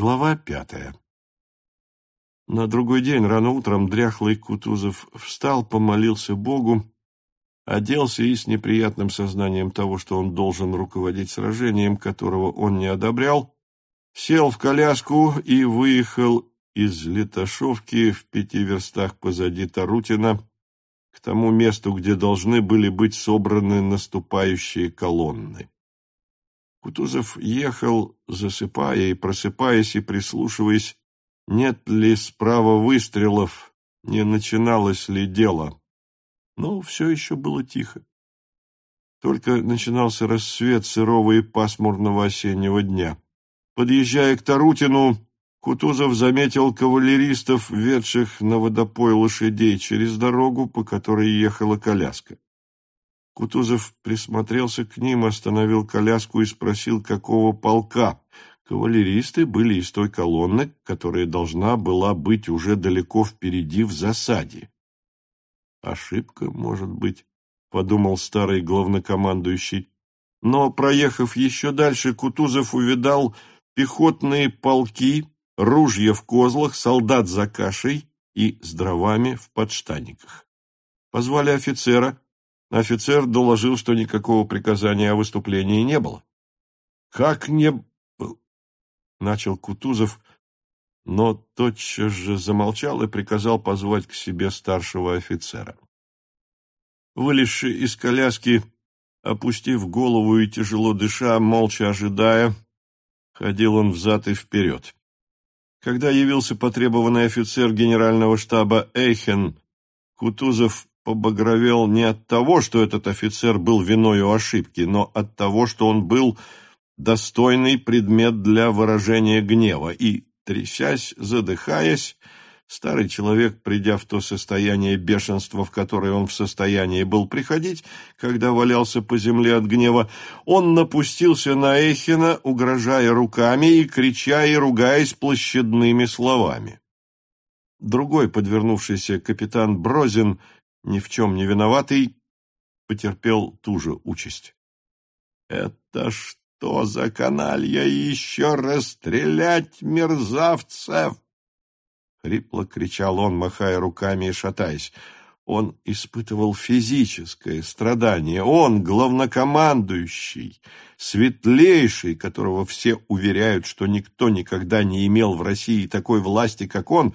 Глава пятая. На другой день рано утром дряхлый Кутузов встал, помолился Богу, оделся и с неприятным сознанием того, что он должен руководить сражением, которого он не одобрял, сел в коляску и выехал из Леташовки в пяти верстах позади Тарутина к тому месту, где должны были быть собраны наступающие колонны. Кутузов ехал, засыпая и просыпаясь и прислушиваясь, нет ли справа выстрелов, не начиналось ли дело. Но все еще было тихо. Только начинался рассвет сырого и пасмурного осеннего дня. Подъезжая к Тарутину, Кутузов заметил кавалеристов, ведших на водопой лошадей через дорогу, по которой ехала коляска. Кутузов присмотрелся к ним, остановил коляску и спросил, какого полка. Кавалеристы были из той колонны, которая должна была быть уже далеко впереди в засаде. «Ошибка, может быть», — подумал старый главнокомандующий. Но, проехав еще дальше, Кутузов увидал пехотные полки, ружья в козлах, солдат за кашей и с дровами в подштанниках. Позвали офицера, Офицер доложил, что никакого приказания о выступлении не было. «Как не...» — начал Кутузов, но тотчас же замолчал и приказал позвать к себе старшего офицера. Вылезший из коляски, опустив голову и тяжело дыша, молча ожидая, ходил он взад и вперед. Когда явился потребованный офицер генерального штаба Эйхен, Кутузов побагровел не от того, что этот офицер был виною ошибки, но от того, что он был достойный предмет для выражения гнева, и, трясясь, задыхаясь, старый человек, придя в то состояние бешенства, в которое он в состоянии был приходить, когда валялся по земле от гнева, он напустился на Эхина, угрожая руками и крича и ругаясь площадными словами. Другой подвернувшийся капитан Брозин – ни в чем не виноватый, потерпел ту же участь. «Это что за каналья еще расстрелять мерзавцев?» Хрипло кричал он, махая руками и шатаясь. Он испытывал физическое страдание. Он, главнокомандующий, светлейший, которого все уверяют, что никто никогда не имел в России такой власти, как он,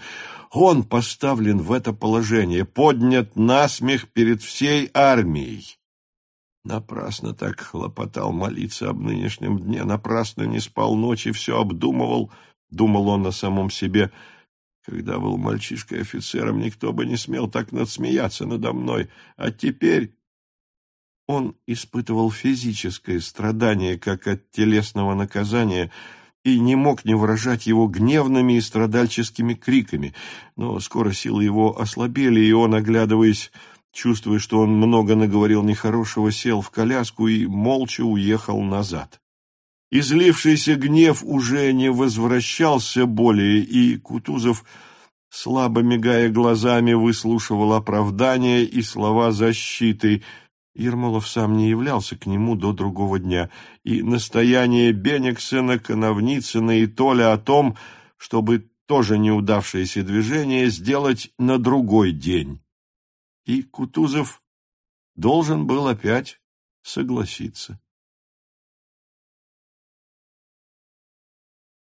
он поставлен в это положение, поднят насмех перед всей армией. Напрасно так хлопотал молиться об нынешнем дне, напрасно не спал ночи, все обдумывал, думал он о самом себе – когда был мальчишкой офицером, никто бы не смел так надсмеяться надо мной. А теперь он испытывал физическое страдание, как от телесного наказания, и не мог не выражать его гневными и страдальческими криками. Но скоро силы его ослабели, и он, оглядываясь, чувствуя, что он много наговорил нехорошего, сел в коляску и молча уехал назад. Излившийся гнев уже не возвращался более, и Кутузов, слабо мигая глазами, выслушивал оправдания и слова защиты. Ермолов сам не являлся к нему до другого дня, и настояние Бениксена, Коновницына и Толя о том, чтобы тоже неудавшееся движение сделать на другой день. И Кутузов должен был опять согласиться.